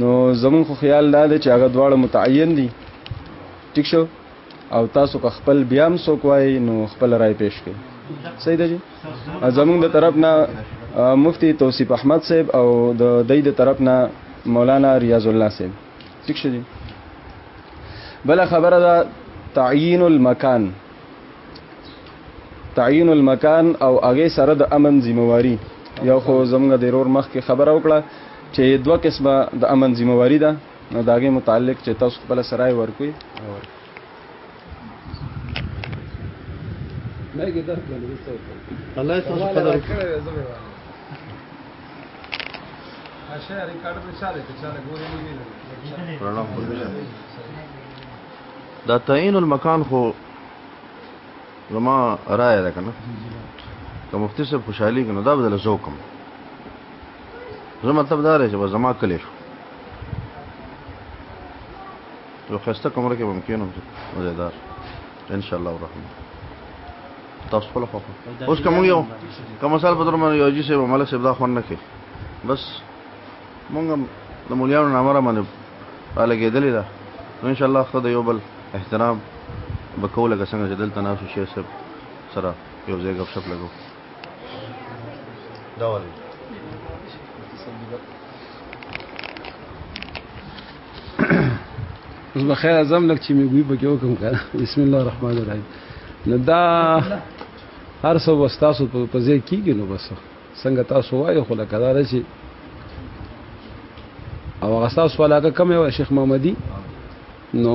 نو زمون خو خیال دا دی چې هغه دواړه متعین دي ټیک شو او تاسو که خپل بیا هم څوک وای نو خپل رائے پیش کړئ صحیح ده جی زمونږ د طرف نه مفتی توصیف احمد صاحب او د دای د طرف نه مولانا ریاض الله صاحب ٹھیک شدی بل خبره ده تعیین المکان تعیین المکان او هغه سره د امن ذمہواری یو خو زمونږ د رور مخ کې خبره وکړه چې دوه قسمه د امن ذمہ واری ده نو دا غي متعلق چې تاسو خپل سرای ورکوي نه کې درک نه الله تاسو قدر کړی اشه ریکارډ په چاله کې چاله ګورې نه ویل دا تعین المکان خو زما رائے ده کنه که مفتی صاحب خوشحالي کنه دا بدل زوکم زه مطلب دا رې چې بس زما کلی شو یو خسته کمره کې ممکن هم مزیدار ان شاء الله الرحمن تاسو خپل خو اوس کوم یو کوم مثال په درمن یو جی سه ملک صاحب دا خون نه کې بس مونږ د مولیانو نامره باندې لګېدلې ده نو ان شاء الله خو د یو بل احترام به کوله که څنګه چې دلته ناسو شیخ صاحب سره یو ځای غب شپ لګو ډول اوس به خیر اعظم لک چې مې ګوي پکې وکم کنه بسم الله الرحمن الرحیم نو دا هر څه وستاسو په ځای کېږي نو بس څنګه تاسو وایي خو لکه دا راشي او هغه تاسو علاقه کوم یو شیخ محمدي نو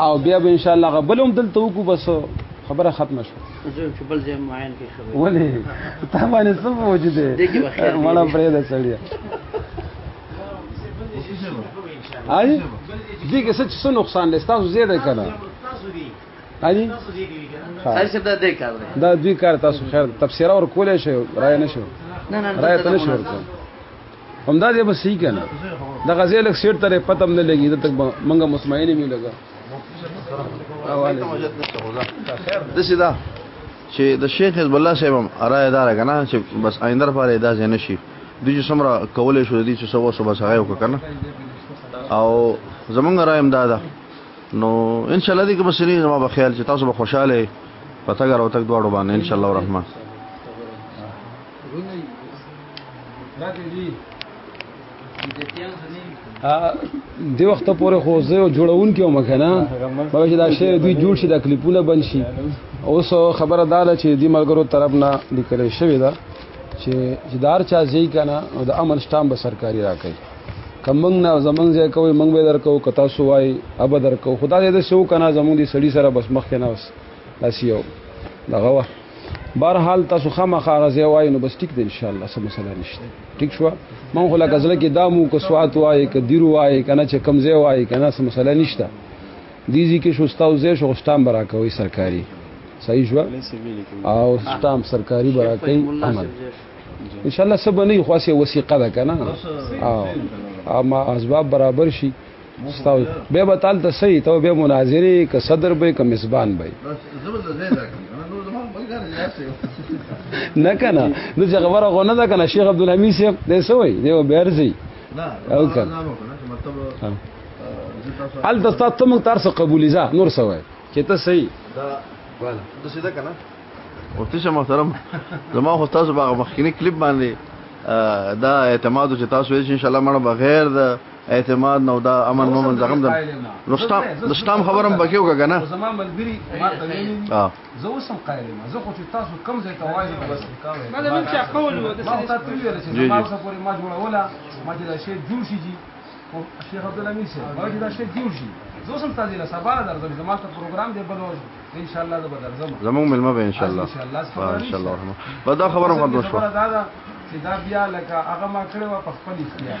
او بیا به ان شاء الله غبلوم دلته وکو بس خبره ختمه شو زه چې بل ځای معین کې خبره ولې ته باندې څه موجود دی مړه پرې ده سړی آی دې کې څه څه نقصان دی تاسو زیاده کړه آی تاسو دا دې کار دا دوی کار تاسو خیر تفسیر اور کولای شئ رائے نشو نه نه رائے ته نشو ورته همدا دې بس صحیح کنه د غزل لک سیټ ترې پتم نه لګي د تک منګه مسمعین می لګا د سیدا چې د شیخ حزب الله صاحب هم رائے دار کنه چې بس آینده لپاره ادا ځنه شي د چې سمره کولې شو د دې چې سو سو بس هغه وکنه او زمونږ رائے هم دادا نو ان شاء الله دې کې بس نه ما په خیال چې تاسو به خوشاله پتګر او تک دواړو باندې ان شاء الله الرحمن دی وخت پورې خو زه یو جوړون کې وم کنه مګر چې دا شی دوی جوړ شي دا کلیپونه بن شي اوس خبره دا ده چې دی ملګرو طرف نه لیکل شوی دا چې چې دار چا ځای کنه او د امن سټام به سرکاري راکړي کمنګ نه زمنګ ځای کوي منګ به درکو کتا سو وای اب درکو خدای دې شو کنه زمونږ دي سړی سره بس مخ کنه اوس اسیو دغه بهر حال تاسو خامخا هغه ځای وایي نو بس ټیک دی انشاءالله څه مسله نشته ټیک شوه من خو لکه زړه کې دا مو که سوات وایي که دیر وایي که نه چې کوم ځای وایي که نه څه مسله نشته دې ځای کې شو ستاسو ځای شو سټام به راکوئ سرکاري صحیح شوه او سټام سرکاري به راکوي عمل انشاءالله څه به نه وي خو هسې وثیقه ده که نه او اسباب برابر شي ستاو به به تال ته صحیح ته به مناظره ک صدر به ک مسبان به نه کنه نو چې خبره غونه ده کنه شیخ عبد الحمید صاحب دې سوې دی بیرځي او کنه ال دستا ته موږ تر څه قبولې ځه نور سوې چې ته صحیح دا والا د څه ده کنه ورته شه محترم زما خو تاسو باغ مخکینی کلیپ باندې دا اعتماد چې تاسو یې ان شاء الله مړ بغیر د اعتماد نو دا امن مو منځغم ده نو ستام د ستام خبرم بکیو کا کنه زما ملګری ما ته ویلی ها زه وسم قائل ما زه خو چې تاسو کم ځای ته وایي بس ما دا نن چا قول و د سړي تاسو ویل چې ما اوسه پورې ما جوړه ولا ما چې دا شی جوړ شي جی او شیخ عبد الامین سره ما چې دا شی جوړ شي زه وسم تاسو له سبا درځم زما ته پروګرام دی بل ورځ ان شاء الله زه بدرځم زموږ ملما به ان شاء الله ان شاء الله رحمه بدا خبرم خبر شو دا دا چې دا بیا لکه هغه ما کړو په خپل اختیار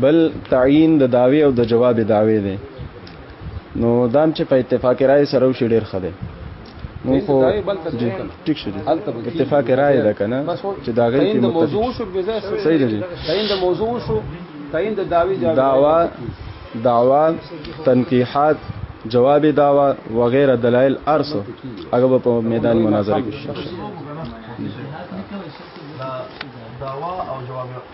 بل تعین د داوی او د جواب داوی دی نو دام چې په اتفاق رائے سره وشي ډیر خده مو خو ټیک شو اتفاق رائے ده کنه چې دا غي کې موضوع شو به ځای صحیح دی تعین د موضوع شو تعین د داوی جواب داوا داوا تنقیحات جواب داوا وغیرہ دلائل ارسو هغه په میدان مناظره کې داوا او جواب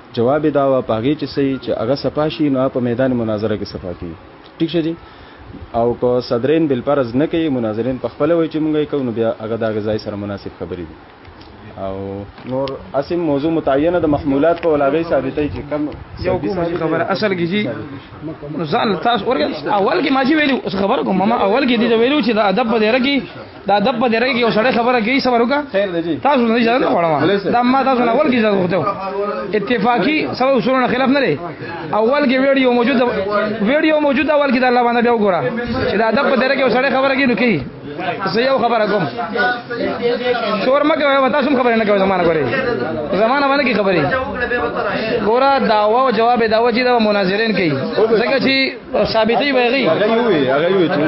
جواب یې دا وه په هغې چې سي چې هغه صفا شي نو هغه په میدان مناظره کې صفا کوي ټیک شه جي او که صدرین بالفرض نه کوي مناظرین په خپل وای چې مونږ یې کوو نو بیا هغه دا غذای سره مناسب خبرې دي او نور اسیم موضوع متعینه د محمولات په ولاغې ثابتې چې کم یو کوم خبره اصل کې جی ځان تاسو اورګه اول کې ماجی ویلو خبر کوم ما اول کې دې ویلو چې د ادب په دره کې دا د په درې کې یو سړی خبره کوي صبر وکا خیر دی تاسو نه ځان نه وړم دا ما تاسو نه ول کې ځان وخته اتفاقی سبا اصول نه خلاف نه لري اول کې ویډیو موجود ویډیو موجود اول کې د الله باندې بیا وګوره چې دا د په درې کې یو سړی خبره کوي نو کوي زه یو خبره کوم شور مکه وای وتا سم خبره نه کوي زمانہ کوي زمانہ باندې کی خبره ګورا داوا او جواب داوا چې دا مناظرین کوي ځکه چې ثابتې ویغي هغه یو وی هغه یو چې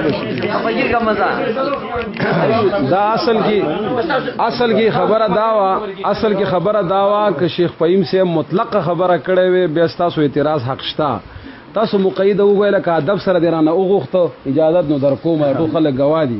دا اصل کې اصل کې خبره داوا اصل کې خبره داوا ک شیخ فهیم سے مطلق خبره کړې وي بیا تاسو اعتراض حق شته تاسو مقیده وګوئ لکه ادب سره درانه اوغوخته اجازه نو در کومه ټول خلک گوادي